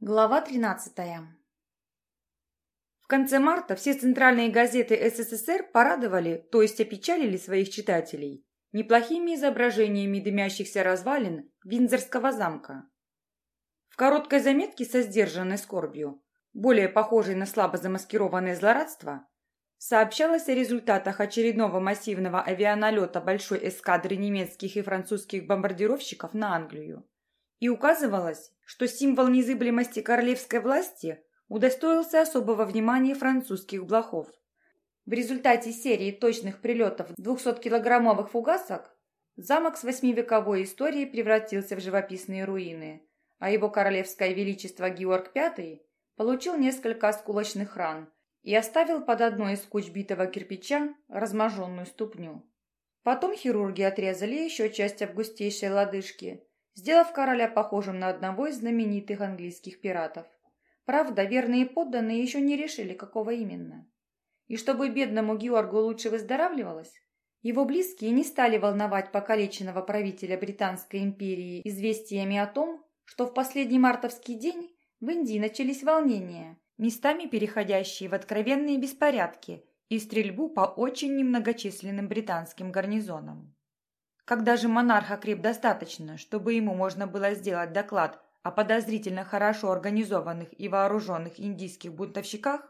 Глава 13. В конце марта все центральные газеты СССР порадовали, то есть опечалили своих читателей, неплохими изображениями дымящихся развалин Виндзорского замка. В короткой заметке со сдержанной скорбью, более похожей на слабо замаскированное злорадство, сообщалось о результатах очередного массивного авианалета большой эскадры немецких и французских бомбардировщиков на Англию и указывалось, что символ незыблемости королевской власти удостоился особого внимания французских блохов. В результате серии точных прилетов 200-килограммовых фугасок замок с восьмивековой историей превратился в живописные руины, а его королевское величество Георг V получил несколько осколочных ран и оставил под одной из куч битого кирпича разможенную ступню. Потом хирурги отрезали еще часть августейшей лодыжки сделав короля похожим на одного из знаменитых английских пиратов. Правда, верные подданные еще не решили, какого именно. И чтобы бедному Георгу лучше выздоравливалось, его близкие не стали волновать покалеченного правителя Британской империи известиями о том, что в последний мартовский день в Индии начались волнения, местами переходящие в откровенные беспорядки и стрельбу по очень немногочисленным британским гарнизонам. Когда же монарх окреп достаточно, чтобы ему можно было сделать доклад о подозрительно хорошо организованных и вооруженных индийских бунтовщиках,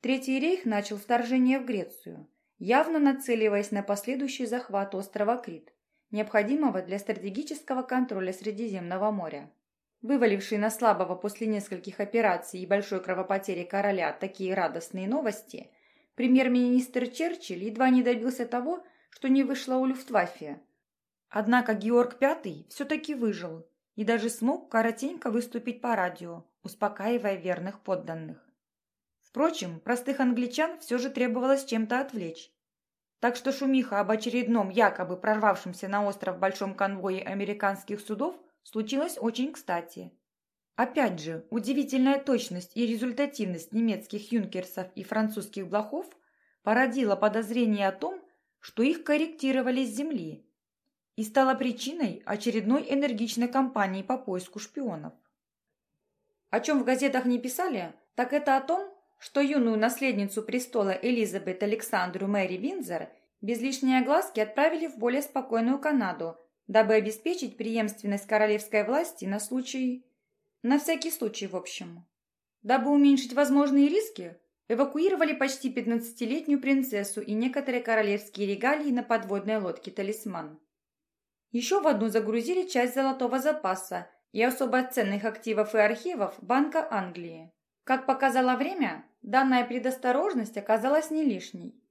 Третий рейх начал вторжение в Грецию, явно нацеливаясь на последующий захват острова Крит, необходимого для стратегического контроля Средиземного моря. Вываливший на слабого после нескольких операций и большой кровопотери короля такие радостные новости, премьер-министр Черчилль едва не добился того, что не вышло у Люфтваффе, Однако Георг V все-таки выжил и даже смог коротенько выступить по радио, успокаивая верных подданных. Впрочем, простых англичан все же требовалось чем-то отвлечь. Так что шумиха об очередном якобы прорвавшемся на остров большом конвое американских судов случилась очень кстати. Опять же, удивительная точность и результативность немецких юнкерсов и французских блохов породила подозрение о том, что их корректировали с земли, и стала причиной очередной энергичной кампании по поиску шпионов. О чем в газетах не писали, так это о том, что юную наследницу престола Элизабет Александру Мэри Винзер без лишней огласки отправили в более спокойную Канаду, дабы обеспечить преемственность королевской власти на случай... На всякий случай, в общем. Дабы уменьшить возможные риски, эвакуировали почти 15-летнюю принцессу и некоторые королевские регалии на подводной лодке «Талисман». Еще в одну загрузили часть золотого запаса и особо ценных активов и архивов Банка Англии. Как показало время, данная предосторожность оказалась не лишней.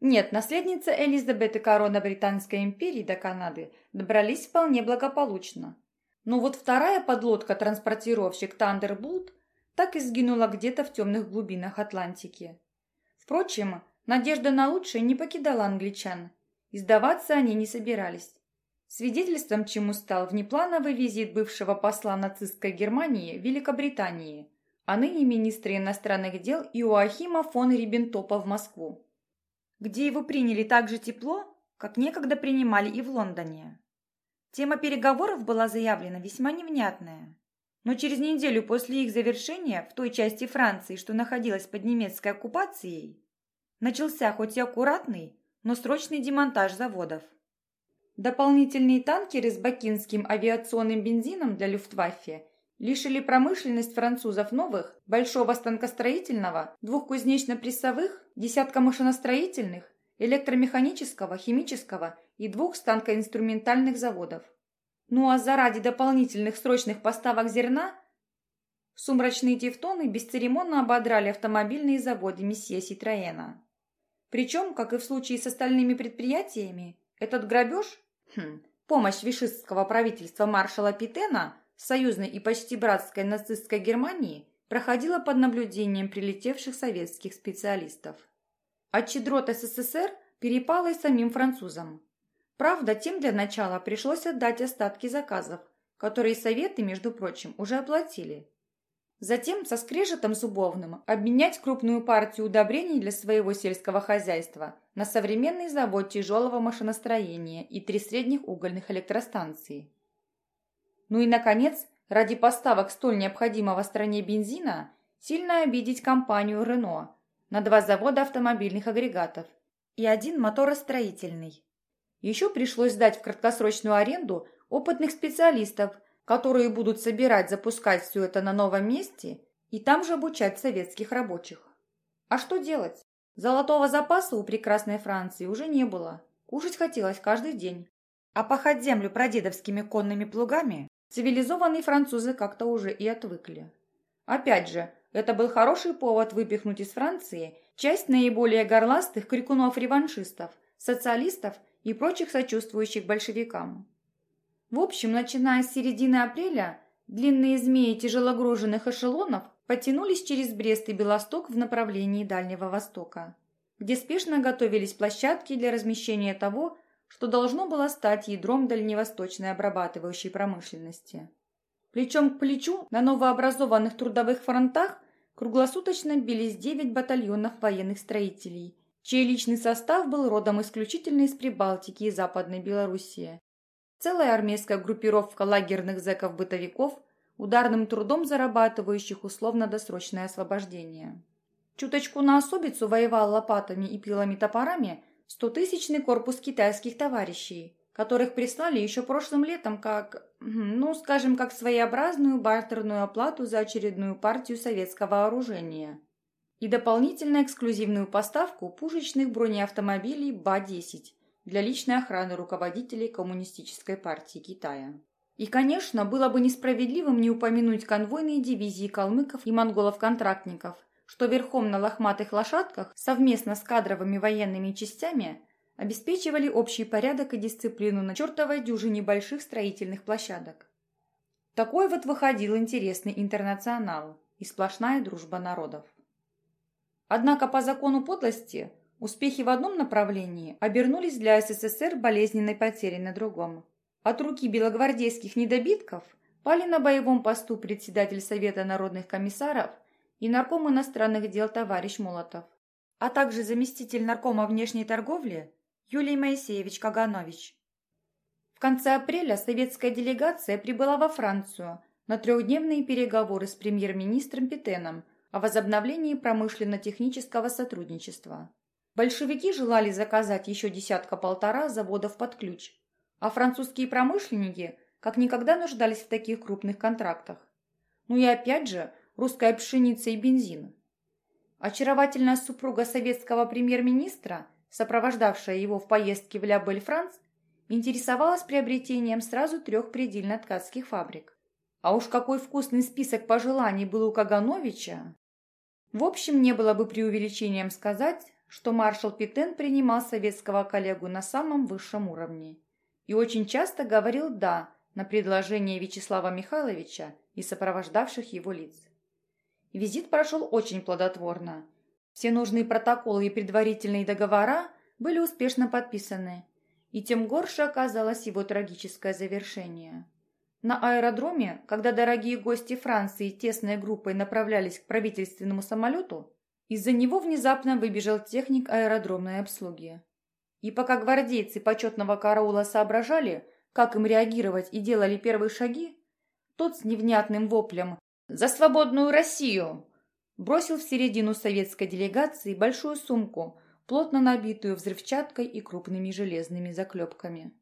Нет, наследница Элизабет и корона Британской империи до Канады добрались вполне благополучно. Но вот вторая подлодка-транспортировщик Тандерболт так и сгинула где-то в темных глубинах Атлантики. Впрочем, надежда на лучшее не покидала англичан, и сдаваться они не собирались. Свидетельством чему стал внеплановый визит бывшего посла нацистской Германии в Великобритании, а ныне министра иностранных дел Иоахима фон Риббентропа в Москву, где его приняли так же тепло, как некогда принимали и в Лондоне. Тема переговоров была заявлена весьма невнятная. Но через неделю после их завершения в той части Франции, что находилась под немецкой оккупацией, начался хоть и аккуратный, но срочный демонтаж заводов. Дополнительные танкеры с бакинским авиационным бензином для Люфтваффе лишили промышленность французов новых, большого станкостроительного, двух кузнечно-прессовых, десятка машиностроительных, электромеханического, химического и двух станкоинструментальных заводов. Ну а заради дополнительных срочных поставок зерна сумрачные тевтоны бесцеремонно ободрали автомобильные заводы месье Ситроена. Причем, как и в случае с остальными предприятиями, этот грабеж Хм. Помощь вишистского правительства маршала Питена союзной и почти братской нацистской Германии проходила под наблюдением прилетевших советских специалистов. Щедрот СССР перепала и самим французам. Правда, тем для начала пришлось отдать остатки заказов, которые советы, между прочим, уже оплатили. Затем со скрежетом зубовным обменять крупную партию удобрений для своего сельского хозяйства на современный завод тяжелого машиностроения и три средних угольных электростанции. Ну и, наконец, ради поставок столь необходимого стране бензина сильно обидеть компанию «Рено» на два завода автомобильных агрегатов и один моторостроительный. Еще пришлось сдать в краткосрочную аренду опытных специалистов, которые будут собирать, запускать все это на новом месте и там же обучать советских рабочих. А что делать? Золотого запаса у прекрасной Франции уже не было. Кушать хотелось каждый день. А пахать землю прадедовскими конными плугами цивилизованные французы как-то уже и отвыкли. Опять же, это был хороший повод выпихнуть из Франции часть наиболее горластых крикунов-реваншистов, социалистов и прочих сочувствующих большевикам. В общем, начиная с середины апреля, длинные змеи тяжелогруженных эшелонов потянулись через Брест и Белосток в направлении Дальнего Востока, где спешно готовились площадки для размещения того, что должно было стать ядром дальневосточной обрабатывающей промышленности. Плечом к плечу на новообразованных трудовых фронтах круглосуточно бились 9 батальонов военных строителей, чей личный состав был родом исключительно из Прибалтики и Западной Белоруссии. Целая армейская группировка лагерных зэков-бытовиков – ударным трудом зарабатывающих условно-досрочное освобождение. Чуточку на особицу воевал лопатами и пилами-топорами стотысячный корпус китайских товарищей, которых прислали еще прошлым летом как, ну, скажем, как своеобразную бартерную оплату за очередную партию советского вооружения и дополнительно эксклюзивную поставку пушечных бронеавтомобилей БА-10 для личной охраны руководителей Коммунистической партии Китая. И, конечно, было бы несправедливым не упомянуть конвойные дивизии калмыков и монголов-контрактников, что верхом на лохматых лошадках совместно с кадровыми военными частями обеспечивали общий порядок и дисциплину на чертовой дюжине больших строительных площадок. Такой вот выходил интересный интернационал и сплошная дружба народов. Однако по закону подлости успехи в одном направлении обернулись для СССР болезненной потерей на другом. От руки белогвардейских недобитков пали на боевом посту председатель Совета народных комиссаров и нарком иностранных дел товарищ Молотов, а также заместитель наркома внешней торговли Юлий Моисеевич Каганович. В конце апреля советская делегация прибыла во Францию на трехдневные переговоры с премьер-министром Петеном о возобновлении промышленно-технического сотрудничества. Большевики желали заказать еще десятка-полтора заводов под ключ – а французские промышленники как никогда нуждались в таких крупных контрактах. Ну и опять же, русская пшеница и бензин. Очаровательная супруга советского премьер-министра, сопровождавшая его в поездке в Ля-Бель-Франс, интересовалась приобретением сразу трех предельно-ткацких фабрик. А уж какой вкусный список пожеланий был у Кагановича! В общем, не было бы преувеличением сказать, что маршал Петен принимал советского коллегу на самом высшем уровне и очень часто говорил «да» на предложение Вячеслава Михайловича и сопровождавших его лиц. Визит прошел очень плодотворно. Все нужные протоколы и предварительные договора были успешно подписаны, и тем горше оказалось его трагическое завершение. На аэродроме, когда дорогие гости Франции тесной группой направлялись к правительственному самолету, из-за него внезапно выбежал техник аэродромной обслуги. И пока гвардейцы почетного караула соображали, как им реагировать и делали первые шаги, тот с невнятным воплем «За свободную Россию!» бросил в середину советской делегации большую сумку, плотно набитую взрывчаткой и крупными железными заклепками.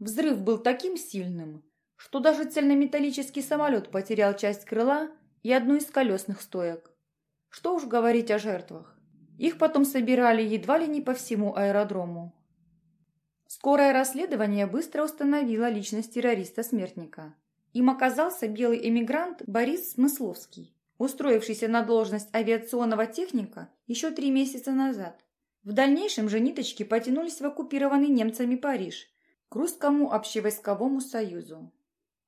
Взрыв был таким сильным, что даже цельнометаллический самолет потерял часть крыла и одну из колесных стоек. Что уж говорить о жертвах. Их потом собирали едва ли не по всему аэродрому. Скорое расследование быстро установило личность террориста-смертника. Им оказался белый эмигрант Борис Смысловский, устроившийся на должность авиационного техника еще три месяца назад. В дальнейшем же ниточки потянулись в оккупированный немцами Париж, к русскому общевойсковому союзу.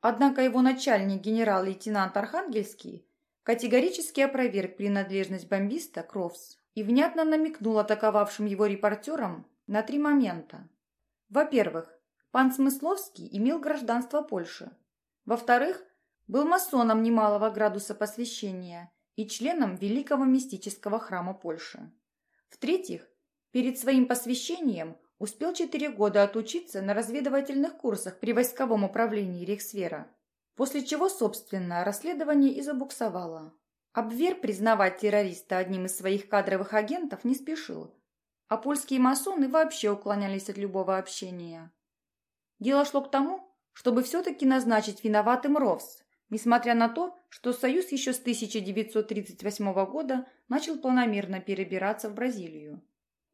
Однако его начальник генерал-лейтенант Архангельский категорически опроверг принадлежность бомбиста Кровс и внятно намекнул атаковавшим его репортерам на три момента. Во-первых, пан Смысловский имел гражданство Польши. Во-вторых, был масоном немалого градуса посвящения и членом Великого мистического храма Польши. В-третьих, перед своим посвящением успел четыре года отучиться на разведывательных курсах при войсковом управлении Рейхсвера. После чего, собственно, расследование и забуксовало. Абвер признавать террориста одним из своих кадровых агентов не спешил, а польские масоны вообще уклонялись от любого общения. Дело шло к тому, чтобы все-таки назначить виноватым РОВС, несмотря на то, что Союз еще с 1938 года начал планомерно перебираться в Бразилию.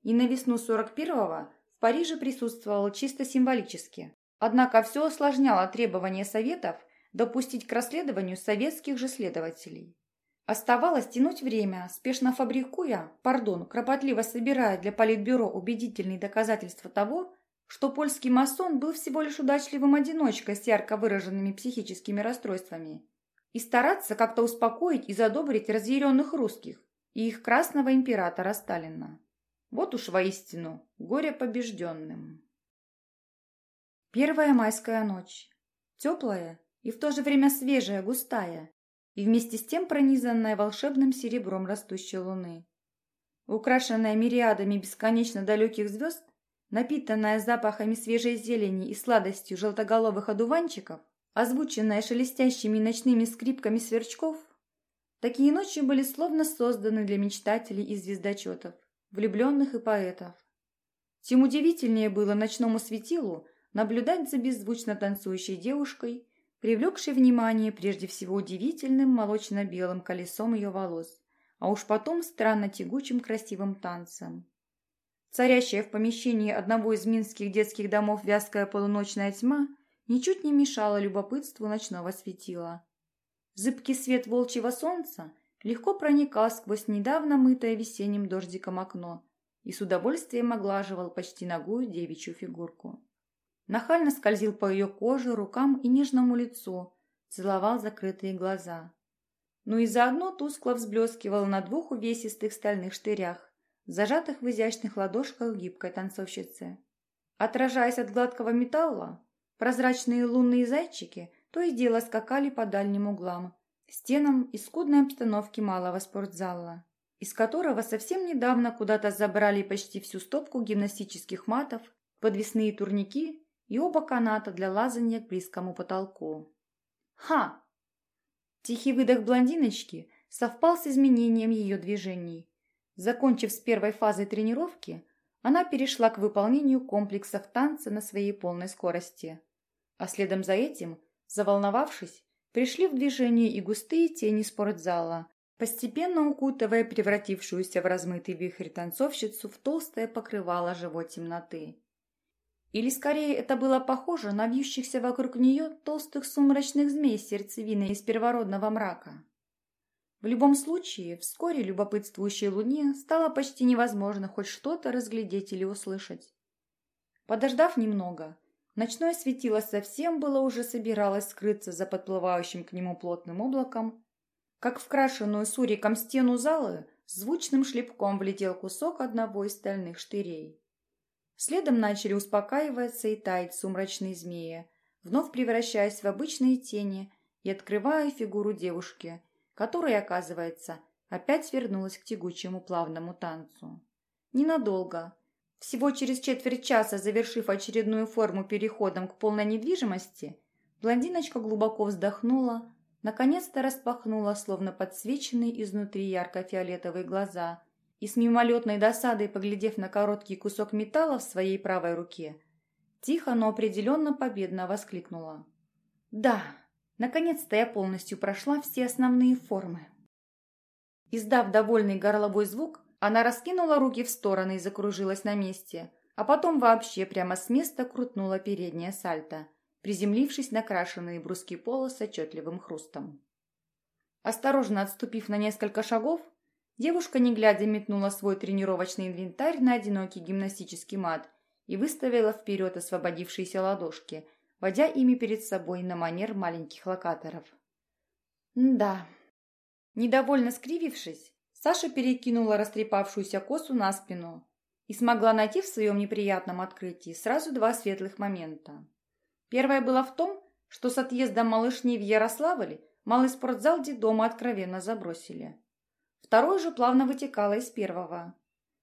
И на весну 41-го в Париже присутствовал чисто символически. Однако все осложняло требования Советов допустить к расследованию советских же следователей. Оставалось тянуть время, спешно фабрикуя, пардон, кропотливо собирая для Политбюро убедительные доказательства того, что польский масон был всего лишь удачливым одиночкой с ярко выраженными психическими расстройствами, и стараться как-то успокоить и задобрить разъяренных русских и их красного императора Сталина. Вот уж воистину горе побежденным. Первая майская ночь. Теплая и в то же время свежая, густая, и вместе с тем пронизанная волшебным серебром растущей луны. Украшенная мириадами бесконечно далеких звезд, напитанная запахами свежей зелени и сладостью желтоголовых одуванчиков, озвученная шелестящими ночными скрипками сверчков, такие ночи были словно созданы для мечтателей и звездочетов, влюбленных и поэтов. Тем удивительнее было ночному светилу наблюдать за беззвучно танцующей девушкой, привлекшей внимание прежде всего удивительным молочно-белым колесом ее волос, а уж потом странно тягучим красивым танцем. Царящая в помещении одного из минских детских домов вязкая полуночная тьма ничуть не мешала любопытству ночного светила. Зыбкий свет волчьего солнца легко проникал сквозь недавно мытое весенним дождиком окно и с удовольствием оглаживал почти ногую девичью фигурку. Нахально скользил по ее коже, рукам и нежному лицу, целовал закрытые глаза. Ну и заодно тускло взблескивал на двух увесистых стальных штырях, зажатых в изящных ладошках гибкой танцовщицы. Отражаясь от гладкого металла, прозрачные лунные зайчики то и дело скакали по дальним углам, стенам и скудной обстановки малого спортзала, из которого совсем недавно куда-то забрали почти всю стопку гимнастических матов, подвесные турники и оба каната для лазания к близкому потолку. «Ха!» Тихий выдох блондиночки совпал с изменением ее движений, Закончив с первой фазой тренировки, она перешла к выполнению комплексов танца на своей полной скорости. А следом за этим, заволновавшись, пришли в движение и густые тени спортзала, постепенно укутывая превратившуюся в размытый вихрь танцовщицу в толстое покрывало живой темноты. Или скорее это было похоже на вьющихся вокруг нее толстых сумрачных змей сердцевины из первородного мрака. В любом случае, вскоре любопытствующей луне стало почти невозможно хоть что-то разглядеть или услышать. Подождав немного, ночное светило совсем было уже собиралось скрыться за подплывающим к нему плотным облаком, как в крашенную суриком стену залы звучным шлепком влетел кусок одного из стальных штырей. Следом начали успокаиваться и таять сумрачные змеи, вновь превращаясь в обычные тени и открывая фигуру девушки – которая, оказывается, опять вернулась к тягучему плавному танцу. Ненадолго. Всего через четверть часа, завершив очередную форму переходом к полной недвижимости, блондиночка глубоко вздохнула, наконец-то распахнула, словно подсвеченные изнутри ярко-фиолетовые глаза, и с мимолетной досадой, поглядев на короткий кусок металла в своей правой руке, тихо, но определенно победно воскликнула. «Да, Наконец-то я полностью прошла все основные формы. Издав довольный горловой звук, она раскинула руки в стороны и закружилась на месте, а потом вообще прямо с места крутнула переднее сальто, приземлившись на крашеные бруски пола с отчетливым хрустом. Осторожно отступив на несколько шагов, девушка, не глядя, метнула свой тренировочный инвентарь на одинокий гимнастический мат и выставила вперед освободившиеся ладошки – водя ими перед собой на манер маленьких локаторов. «Да». Недовольно скривившись, Саша перекинула растрепавшуюся косу на спину и смогла найти в своем неприятном открытии сразу два светлых момента. Первое было в том, что с отъездом малышни в Ярославль малый спортзал дома откровенно забросили. Второе же плавно вытекало из первого.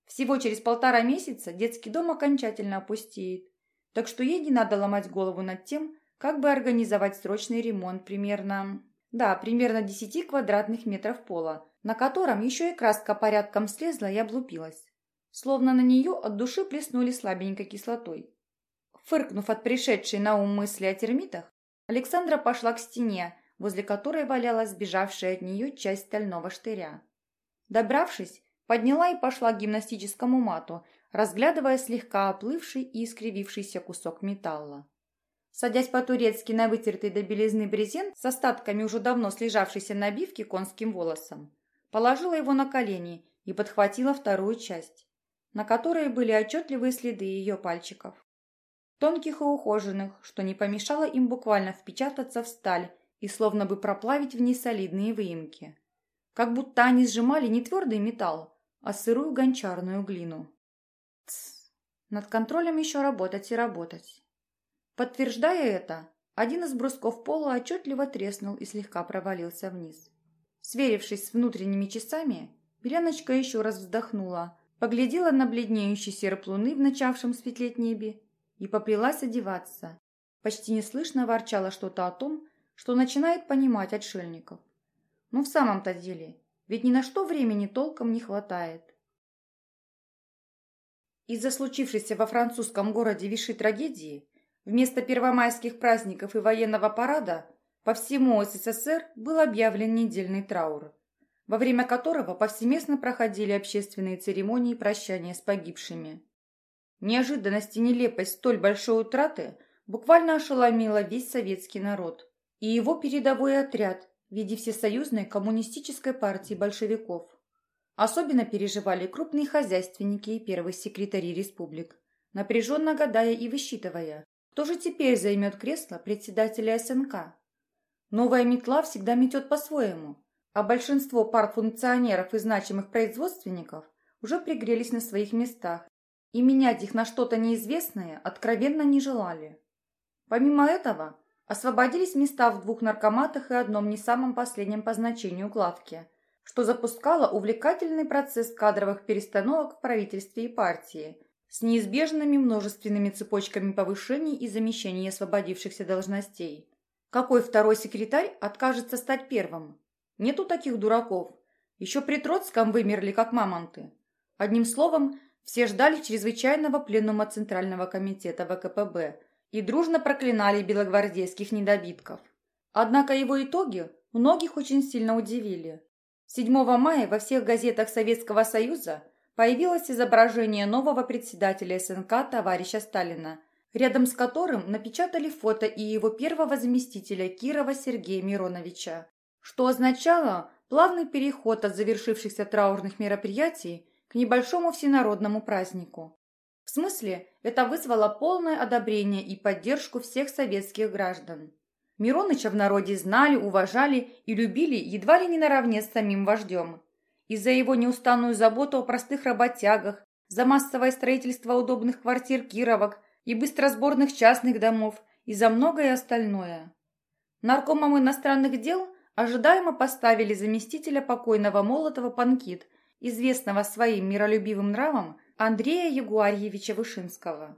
Всего через полтора месяца детский дом окончательно опустеет, так что ей не надо ломать голову над тем, как бы организовать срочный ремонт примерно... Да, примерно 10 квадратных метров пола, на котором еще и краска порядком слезла и облупилась. Словно на нее от души плеснули слабенькой кислотой. Фыркнув от пришедшей на ум мысли о термитах, Александра пошла к стене, возле которой валялась сбежавшая от нее часть стального штыря. Добравшись, подняла и пошла к гимнастическому мату, разглядывая слегка оплывший и искривившийся кусок металла. Садясь по-турецки на вытертый до белизны брезент с остатками уже давно слежавшейся набивки конским волосом, положила его на колени и подхватила вторую часть, на которой были отчетливые следы ее пальчиков тонких и ухоженных, что не помешало им буквально впечататься в сталь и словно бы проплавить в ней солидные выемки. Как будто они сжимали не твердый металл, а сырую гончарную глину. Тсс, над контролем еще работать и работать. Подтверждая это, один из брусков пола отчетливо треснул и слегка провалился вниз. Сверившись с внутренними часами, Беляночка еще раз вздохнула, поглядела на бледнеющий серп луны в начавшем светлеть небе и поплелась одеваться. Почти неслышно ворчала что-то о том, что начинает понимать отшельников. Но в самом-то деле, ведь ни на что времени толком не хватает. Из-за случившейся во французском городе Виши трагедии, вместо первомайских праздников и военного парада по всему СССР был объявлен недельный траур, во время которого повсеместно проходили общественные церемонии прощания с погибшими. Неожиданность и нелепость столь большой утраты буквально ошеломила весь советский народ и его передовой отряд виде Всесоюзной коммунистической партии большевиков. Особенно переживали крупные хозяйственники и первые секретари республик, напряженно гадая и высчитывая, кто же теперь займет кресло председателя СНК. Новая метла всегда метет по-своему, а большинство партфункционеров и значимых производственников уже пригрелись на своих местах и менять их на что-то неизвестное откровенно не желали. Помимо этого, освободились места в двух наркоматах и одном не самом последнем по значению главке, что запускало увлекательный процесс кадровых перестановок в правительстве и партии с неизбежными множественными цепочками повышений и замещений освободившихся должностей. Какой второй секретарь откажется стать первым? Нету таких дураков. Еще при Троцком вымерли, как мамонты. Одним словом, все ждали чрезвычайного пленума Центрального комитета ВКПБ и дружно проклинали белогвардейских недобитков. Однако его итоги многих очень сильно удивили. 7 мая во всех газетах Советского Союза появилось изображение нового председателя СНК товарища Сталина, рядом с которым напечатали фото и его первого заместителя Кирова Сергея Мироновича, что означало плавный переход от завершившихся траурных мероприятий небольшому всенародному празднику. Смысле, это вызвало полное одобрение и поддержку всех советских граждан. Мироныча в народе знали, уважали и любили едва ли не наравне с самим вождем. И за его неустанную заботу о простых работягах, за массовое строительство удобных квартир Кировок и быстросборных частных домов, и за многое остальное. Наркомом иностранных дел ожидаемо поставили заместителя покойного Молотова Панкит – известного своим миролюбивым нравом Андрея Ягуарьевича Вышинского.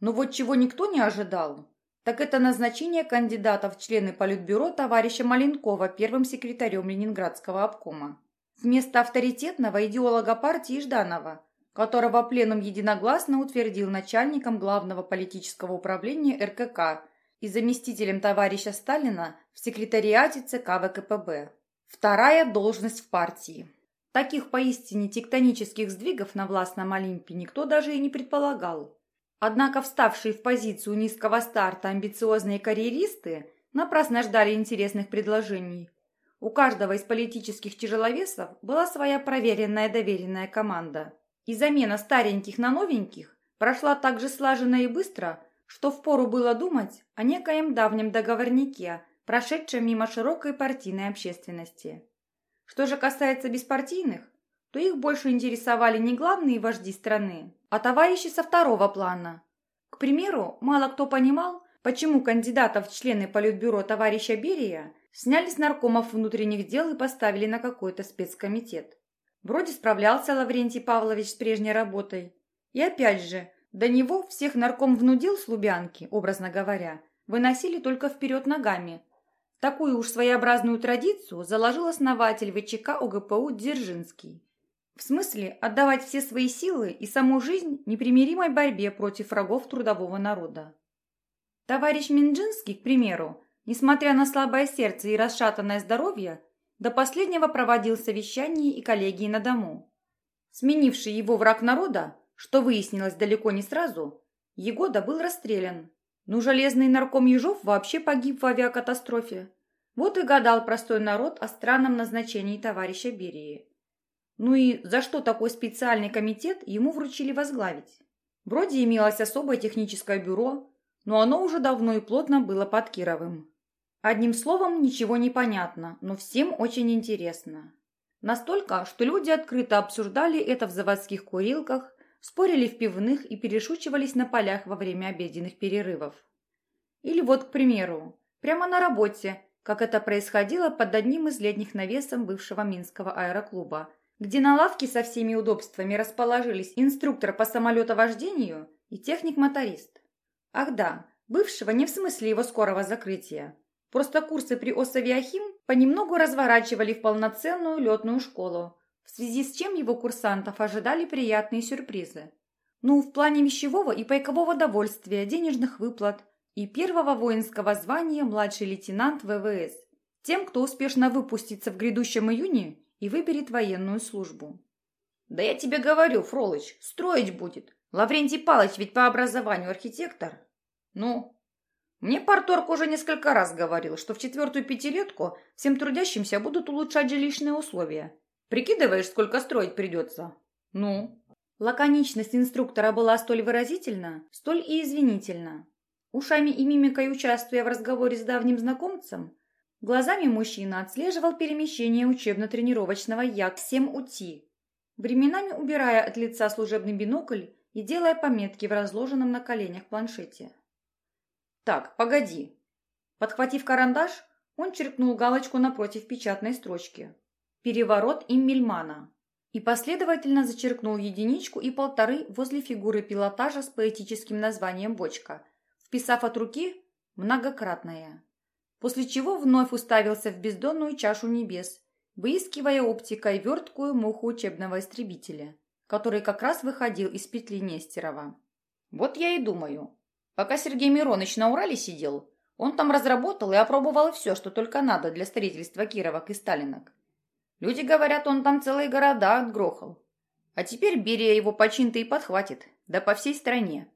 Но вот чего никто не ожидал, так это назначение кандидата в члены Политбюро товарища Маленкова первым секретарем Ленинградского обкома. Вместо авторитетного идеолога партии Жданова, которого пленум единогласно утвердил начальником главного политического управления РКК и заместителем товарища Сталина в секретариате ЦК ВКПБ. Вторая должность в партии. Таких поистине тектонических сдвигов на властном Олимпе никто даже и не предполагал. Однако вставшие в позицию низкого старта амбициозные карьеристы напрасно ждали интересных предложений. У каждого из политических тяжеловесов была своя проверенная доверенная команда. И замена стареньких на новеньких прошла так же слаженно и быстро, что впору было думать о некоем давнем договорнике, прошедшем мимо широкой партийной общественности. Что же касается беспартийных, то их больше интересовали не главные вожди страны, а товарищи со второго плана. К примеру, мало кто понимал, почему кандидатов в члены Политбюро товарища Берия сняли с наркомов внутренних дел и поставили на какой-то спецкомитет. Вроде справлялся Лаврентий Павлович с прежней работой. И опять же, до него всех нарком внудил с Лубянки, образно говоря, выносили только вперед ногами. Такую уж своеобразную традицию заложил основатель ВЧК ОГПУ Дзержинский. В смысле отдавать все свои силы и саму жизнь непримиримой борьбе против врагов трудового народа. Товарищ Минджинский, к примеру, несмотря на слабое сердце и расшатанное здоровье, до последнего проводил совещания и коллегии на дому. Сменивший его враг народа, что выяснилось далеко не сразу, Егода был расстрелян. Но железный нарком Ежов вообще погиб в авиакатастрофе. Вот и гадал простой народ о странном назначении товарища Берии. Ну и за что такой специальный комитет ему вручили возглавить? Вроде имелось особое техническое бюро, но оно уже давно и плотно было под Кировым. Одним словом, ничего не понятно, но всем очень интересно. Настолько, что люди открыто обсуждали это в заводских курилках, спорили в пивных и перешучивались на полях во время обеденных перерывов. Или вот, к примеру, прямо на работе, как это происходило под одним из летних навесов бывшего Минского аэроклуба, где на лавке со всеми удобствами расположились инструктор по самолетовождению и техник-моторист. Ах да, бывшего не в смысле его скорого закрытия. Просто курсы при Осавиахим понемногу разворачивали в полноценную летную школу, в связи с чем его курсантов ожидали приятные сюрпризы. Ну, в плане вещевого и пайкового довольствия, денежных выплат и первого воинского звания младший лейтенант ВВС. Тем, кто успешно выпустится в грядущем июне и выберет военную службу. «Да я тебе говорю, Фролыч, строить будет. Лаврентий Палыч ведь по образованию архитектор». «Ну, мне парторг уже несколько раз говорил, что в четвертую пятилетку всем трудящимся будут улучшать жилищные условия. Прикидываешь, сколько строить придется? Ну?» Лаконичность инструктора была столь выразительна, столь и извинительна. Ушами и мимикой участвуя в разговоре с давним знакомцем, глазами мужчина отслеживал перемещение учебно-тренировочного Як-7УТИ, временами убирая от лица служебный бинокль и делая пометки в разложенном на коленях планшете. «Так, погоди». Подхватив карандаш, он черкнул галочку напротив печатной строчки. «Переворот Иммельмана» и последовательно зачеркнул единичку и полторы возле фигуры пилотажа с поэтическим названием «Бочка», вписав от руки «многократное», после чего вновь уставился в бездонную чашу небес, выискивая оптикой верткую муху учебного истребителя, который как раз выходил из петли Нестерова. «Вот я и думаю, Пока Сергей Миронович на Урале сидел, он там разработал и опробовал все, что только надо для строительства Кировок и Сталинок. Люди говорят, он там целые города отгрохал. А теперь Берия его почин-то и подхватит, да по всей стране.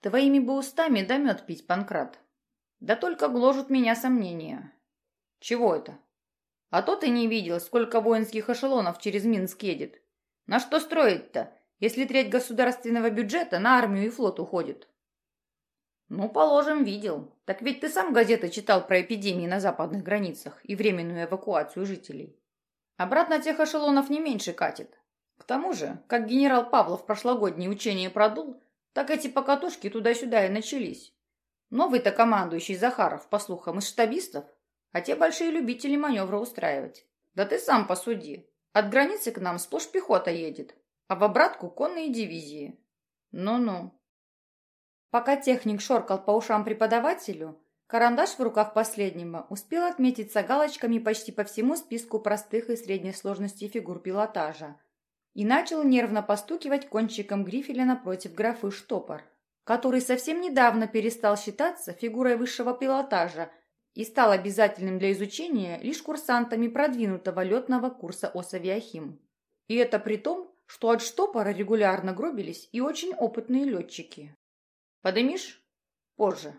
Твоими бы устами да мед пить, Панкрат. Да только гложут меня сомнения. Чего это? А то ты не видел, сколько воинских эшелонов через Минск едет. На что строить-то, если треть государственного бюджета на армию и флот уходит? «Ну, положим, видел. Так ведь ты сам газеты читал про эпидемии на западных границах и временную эвакуацию жителей. Обратно тех эшелонов не меньше катит. К тому же, как генерал Павлов прошлогодние учения продул, так эти покатушки туда-сюда и начались. Новый-то командующий Захаров, по слухам, из штабистов, а те большие любители маневра устраивать. Да ты сам посуди. От границы к нам сплошь пехота едет, а в обратку конные дивизии. Ну-ну. Пока техник шоркал по ушам преподавателю, карандаш в руках последнего успел отметиться галочками почти по всему списку простых и средней сложности фигур пилотажа и начал нервно постукивать кончиком грифеля напротив графы «штопор», который совсем недавно перестал считаться фигурой высшего пилотажа и стал обязательным для изучения лишь курсантами продвинутого летного курса ОСАВИАХИМ. И это при том, что от штопора регулярно гробились и очень опытные летчики. Подымишь? Позже.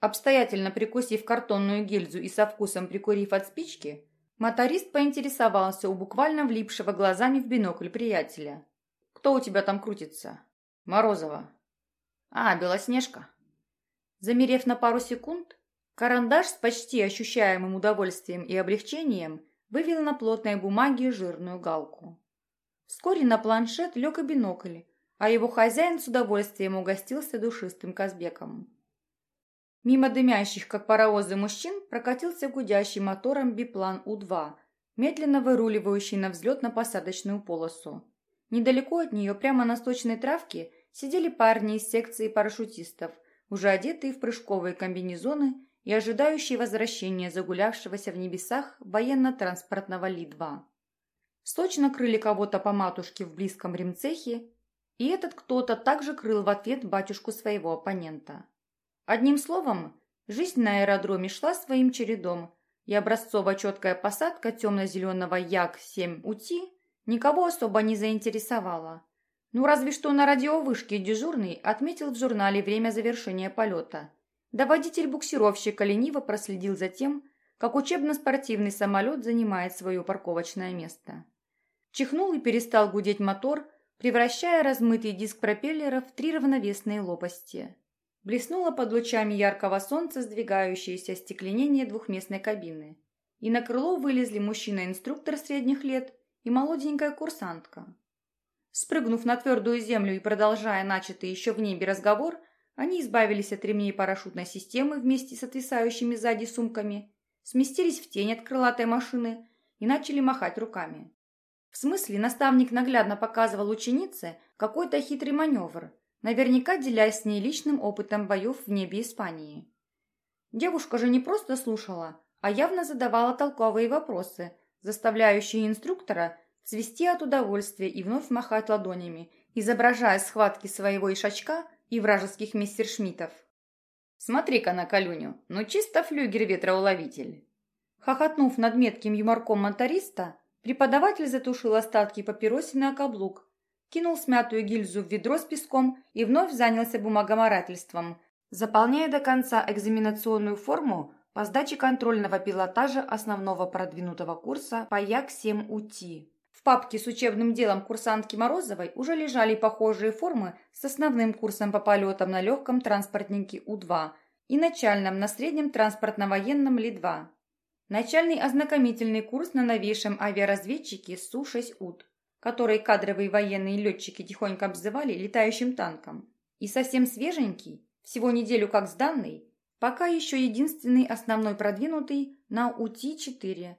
Обстоятельно прикусив картонную гильзу и со вкусом прикурив от спички, моторист поинтересовался у буквально влипшего глазами в бинокль приятеля. «Кто у тебя там крутится?» «Морозова». «А, Белоснежка». Замерев на пару секунд, карандаш с почти ощущаемым удовольствием и облегчением вывел на плотной бумаге жирную галку. Вскоре на планшет лег и бинокль, а его хозяин с удовольствием угостился душистым казбеком. Мимо дымящих, как паровозы мужчин, прокатился гудящий мотором биплан У-2, медленно выруливающий на взлетно-посадочную полосу. Недалеко от нее, прямо на сточной травке, сидели парни из секции парашютистов, уже одетые в прыжковые комбинезоны и ожидающие возвращения загулявшегося в небесах военно-транспортного Ли-2. Сочно крыли кого-то по матушке в близком ремцехе, и этот кто-то также крыл в ответ батюшку своего оппонента. Одним словом, жизнь на аэродроме шла своим чередом, и образцово-четкая посадка темно-зеленого Як-7 УТИ никого особо не заинтересовала. Ну, разве что на радиовышке дежурный отметил в журнале время завершения полета. Да водитель буксировщика лениво проследил за тем, как учебно-спортивный самолет занимает свое парковочное место. Чихнул и перестал гудеть мотор, превращая размытый диск пропеллера в три равновесные лопасти. Блеснуло под лучами яркого солнца сдвигающееся остекленение двухместной кабины. И на крыло вылезли мужчина-инструктор средних лет и молоденькая курсантка. Спрыгнув на твердую землю и продолжая начатый еще в небе разговор, они избавились от ремней парашютной системы вместе с отвисающими сзади сумками, сместились в тень от крылатой машины и начали махать руками. В смысле, наставник наглядно показывал ученице какой-то хитрый маневр, наверняка делясь с ней личным опытом боев в небе Испании. Девушка же не просто слушала, а явно задавала толковые вопросы, заставляющие инструктора свести от удовольствия и вновь махать ладонями, изображая схватки своего ишачка и вражеских мистершмиттов. «Смотри-ка на Калюню, ну чисто флюгер-ветроуловитель!» Хохотнув над метким юморком монтариста, преподаватель затушил остатки папиросины о каблук, кинул смятую гильзу в ведро с песком и вновь занялся бумагоморательством, заполняя до конца экзаменационную форму по сдаче контрольного пилотажа основного продвинутого курса по Як-7УТИ папке с учебным делом курсантки Морозовой уже лежали похожие формы с основным курсом по полетам на легком транспортнике У-2 и начальном на среднем транспортно-военном Ли-2. Начальный ознакомительный курс на новейшем авиаразведчике Су-6УТ, который кадровые военные летчики тихонько обзывали летающим танком. И совсем свеженький, всего неделю как сданный, пока еще единственный основной продвинутый на УТИ-4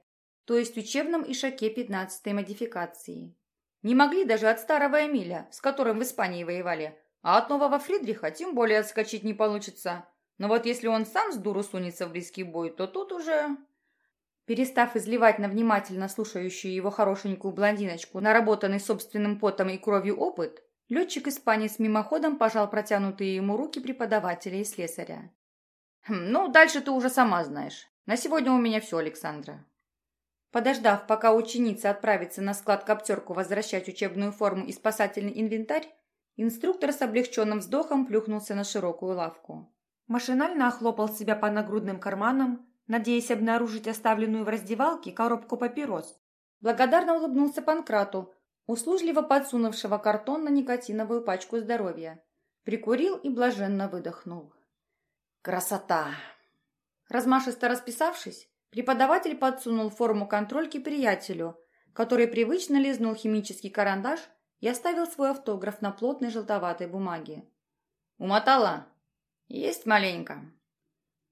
то есть учебном Ишаке 15-й модификации. Не могли даже от старого Эмиля, с которым в Испании воевали, а от нового Фридриха тем более отскочить не получится. Но вот если он сам с дуру сунется в близкий бой, то тут уже... Перестав изливать на внимательно слушающую его хорошенькую блондиночку, наработанный собственным потом и кровью опыт, летчик-испанец мимоходом пожал протянутые ему руки преподавателя и слесаря. «Хм, «Ну, дальше ты уже сама знаешь. На сегодня у меня все, Александра». Подождав, пока ученица отправится на склад коптерку возвращать учебную форму и спасательный инвентарь, инструктор с облегченным вздохом плюхнулся на широкую лавку. Машинально охлопал себя по нагрудным карманам, надеясь обнаружить оставленную в раздевалке коробку папирос. Благодарно улыбнулся Панкрату, услужливо подсунувшего картон на никотиновую пачку здоровья. Прикурил и блаженно выдохнул. «Красота!» Размашисто расписавшись, Преподаватель подсунул форму контрольки приятелю, который привычно лизнул химический карандаш и оставил свой автограф на плотной желтоватой бумаге. «Умотала?» «Есть маленько».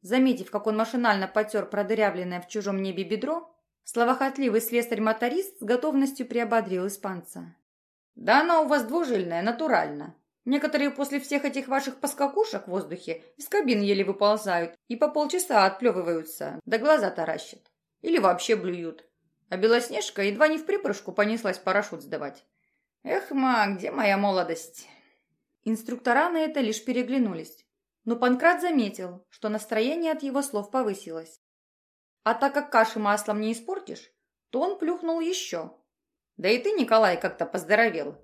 Заметив, как он машинально потер продырявленное в чужом небе бедро, словохотливый слесарь-моторист с готовностью приободрил испанца. «Да она у вас двужильная, натурально. Некоторые после всех этих ваших поскакушек в воздухе из кабин еле выползают и по полчаса отплевываются, да глаза таращат. Или вообще блюют. А Белоснежка едва не в припрыжку понеслась парашют сдавать. Эх, ма, где моя молодость? Инструктора на это лишь переглянулись. Но Панкрат заметил, что настроение от его слов повысилось. А так как каши маслом не испортишь, то он плюхнул еще. Да и ты, Николай, как-то поздоровел.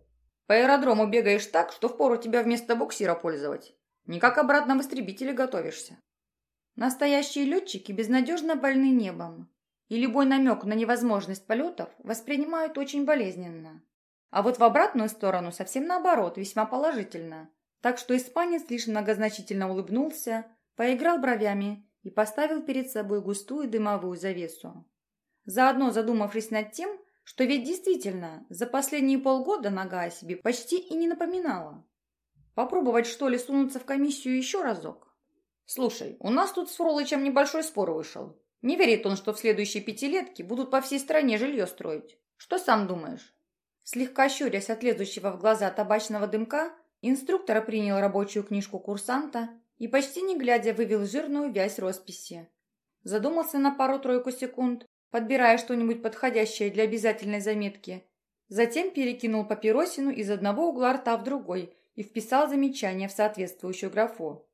По аэродрому бегаешь так, что впору тебя вместо буксира пользовать. Никак обратно в истребителе готовишься. Настоящие летчики безнадежно больны небом, и любой намек на невозможность полетов воспринимают очень болезненно. А вот в обратную сторону совсем наоборот, весьма положительно. Так что испанец лишь многозначительно улыбнулся, поиграл бровями и поставил перед собой густую дымовую завесу. Заодно задумавшись над тем, что ведь действительно за последние полгода нога о себе почти и не напоминала. Попробовать, что ли, сунуться в комиссию еще разок? Слушай, у нас тут с Фролычем небольшой спор вышел. Не верит он, что в следующей пятилетке будут по всей стране жилье строить. Что сам думаешь? Слегка щурясь от лезущего в глаза табачного дымка, инструктор принял рабочую книжку курсанта и почти не глядя вывел жирную вязь росписи. Задумался на пару-тройку секунд, подбирая что-нибудь подходящее для обязательной заметки. Затем перекинул папиросину из одного угла рта в другой и вписал замечание в соответствующую графу.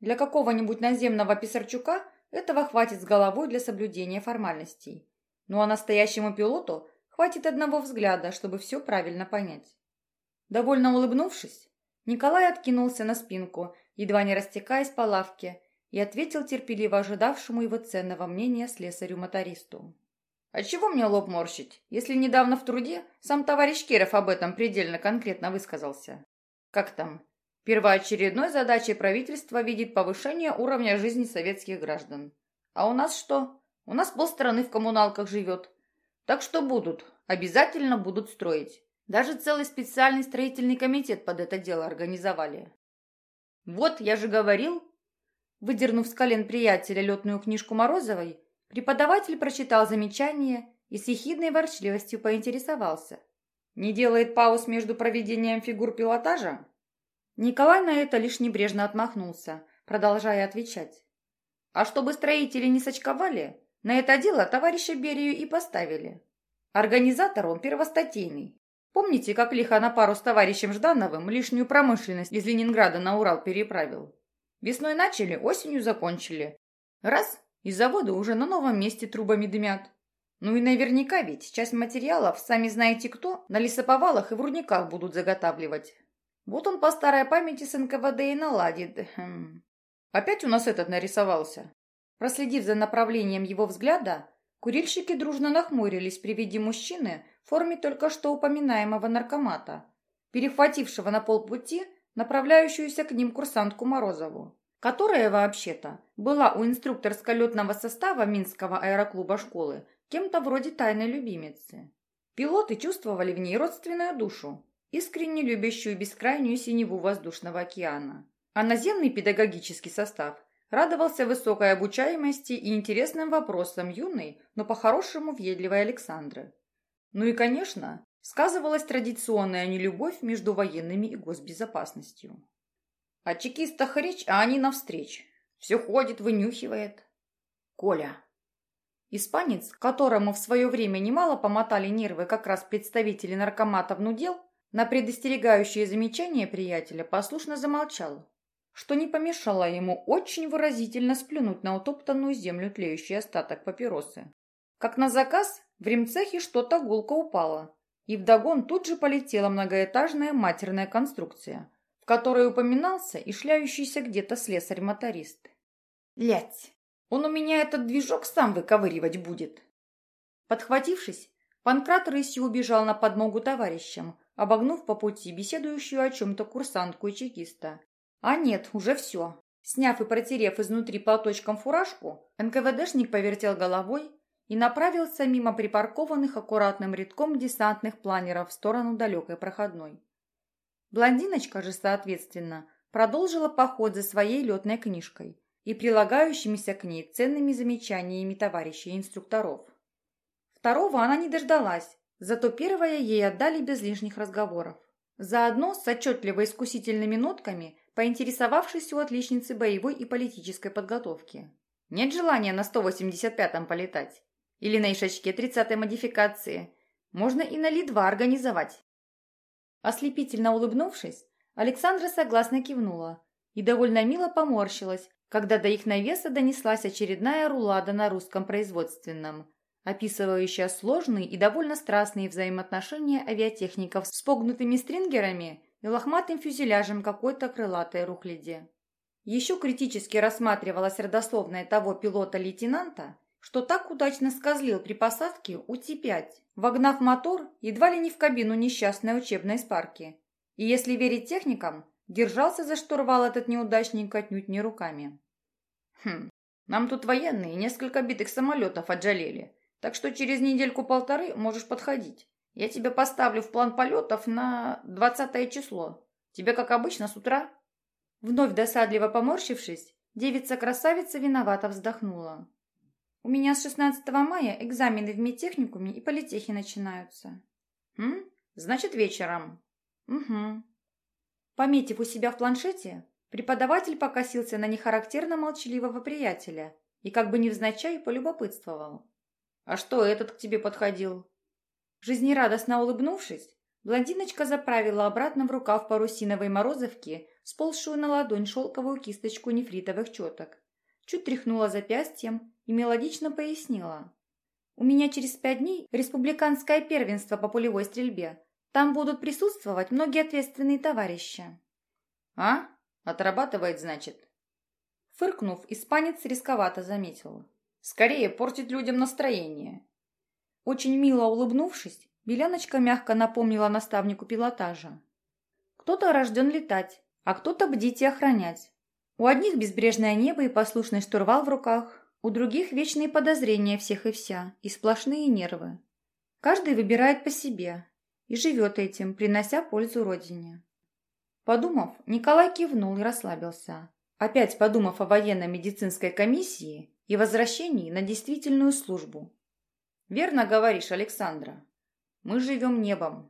Для какого-нибудь наземного писарчука этого хватит с головой для соблюдения формальностей. Ну а настоящему пилоту хватит одного взгляда, чтобы все правильно понять. Довольно улыбнувшись, Николай откинулся на спинку, едва не растекаясь по лавке, и ответил терпеливо ожидавшему его ценного мнения слесарю-мотористу. «А чего мне лоб морщить, если недавно в труде сам товарищ Киров об этом предельно конкретно высказался? Как там? Первоочередной задачей правительства видит повышение уровня жизни советских граждан. А у нас что? У нас полстраны в коммуналках живет. Так что будут, обязательно будут строить. Даже целый специальный строительный комитет под это дело организовали. Вот, я же говорил. Выдернув с колен приятеля летную книжку Морозовой, преподаватель прочитал замечание и с ехидной ворчливостью поинтересовался. Не делает пауз между проведением фигур пилотажа? Николай на это лишь небрежно отмахнулся, продолжая отвечать. А чтобы строители не сочковали, на это дело товарища Берию и поставили. Организатор он первостатейный, Помните, как лихо на пару с товарищем Ждановым лишнюю промышленность из Ленинграда на Урал переправил? Весной начали, осенью закончили. Раз, и заводы уже на новом месте трубами дымят. Ну и наверняка ведь часть материалов, сами знаете кто, на лесоповалах и в рудниках будут заготавливать. Вот он по старой памяти с НКВД и наладит. Хм. Опять у нас этот нарисовался. Проследив за направлением его взгляда, курильщики дружно нахмурились при виде мужчины, в форме только что упоминаемого наркомата, перехватившего на полпути направляющуюся к ним курсантку Морозову, которая вообще-то была у инструкторско-летного состава Минского аэроклуба школы кем-то вроде тайной любимицы. Пилоты чувствовали в ней родственную душу, искренне любящую бескрайнюю синеву воздушного океана. А наземный педагогический состав радовался высокой обучаемости и интересным вопросам юной, но по-хорошему въедливой Александры. Ну и, конечно, сказывалась традиционная нелюбовь между военными и госбезопасностью. О чекистах речь, а они навстречу. Все ходит, вынюхивает. Коля. Испанец, которому в свое время немало помотали нервы как раз представители наркомата внудел, на предостерегающее замечание приятеля послушно замолчал, что не помешало ему очень выразительно сплюнуть на утоптанную землю тлеющий остаток папиросы. Как на заказ, в ремцехе что-то гулко упало, и вдогон тут же полетела многоэтажная матерная конструкция, в которой упоминался и шляющийся где-то слесарь-моторист. «Лять! Он у меня этот движок сам выковыривать будет!» Подхватившись, Панкрат рысью убежал на подмогу товарищам, обогнув по пути беседующую о чем-то курсантку и чекиста. А нет, уже все. Сняв и протерев изнутри платочком фуражку, НКВДшник повертел головой, и направился мимо припаркованных аккуратным рядком десантных планеров в сторону далекой проходной. Блондиночка же, соответственно, продолжила поход за своей летной книжкой и прилагающимися к ней ценными замечаниями товарищей инструкторов. Второго она не дождалась, зато первое ей отдали без лишних разговоров. Заодно с отчетливо искусительными нотками, поинтересовавшись у отличницы боевой и политической подготовки. Нет желания на 185-м полетать? Или на ишачке 30-й модификации. Можно и на Ли-2 организовать. Ослепительно улыбнувшись, Александра согласно кивнула и довольно мило поморщилась, когда до их навеса донеслась очередная рулада на русском производственном, описывающая сложные и довольно страстные взаимоотношения авиатехников с погнутыми стрингерами и лохматым фюзеляжем какой-то крылатой рухляди. Еще критически рассматривалась родословная того пилота-лейтенанта, что так удачно скозлил при посадке УТ-5, вогнав мотор едва ли не в кабину несчастной учебной спарки. И если верить техникам, держался за штурвал этот неудачник отнюдь не руками. Хм, нам тут военные несколько битых самолетов отжалели, так что через недельку-полторы можешь подходить. Я тебя поставлю в план полетов на двадцатое число. Тебе, как обычно, с утра?» Вновь досадливо поморщившись, девица-красавица виновато вздохнула. У меня с 16 мая экзамены в медтехникуме и политехе начинаются. Хм? Значит, вечером. Угу. Пометив у себя в планшете, Преподаватель покосился на нехарактерно молчаливого приятеля и как бы невзначай полюбопытствовал. «А что этот к тебе подходил?» Жизнерадостно улыбнувшись, блондиночка заправила обратно в рукав парусиновой морозовки сползшую на ладонь шелковую кисточку нефритовых четок, чуть тряхнула запястьем и мелодично пояснила. «У меня через пять дней республиканское первенство по пулевой стрельбе. Там будут присутствовать многие ответственные товарищи». «А? Отрабатывает, значит?» Фыркнув, испанец рисковато заметил. «Скорее портит людям настроение». Очень мило улыбнувшись, Беляночка мягко напомнила наставнику пилотажа. Кто-то рожден летать, а кто-то бдить и охранять. У одних безбрежное небо и послушный штурвал в руках, у других вечные подозрения всех и вся, и сплошные нервы. Каждый выбирает по себе и живет этим, принося пользу родине. Подумав, Николай кивнул и расслабился, опять подумав о военно-медицинской комиссии и возвращении на действительную службу. «Верно говоришь, Александра. Мы живем небом,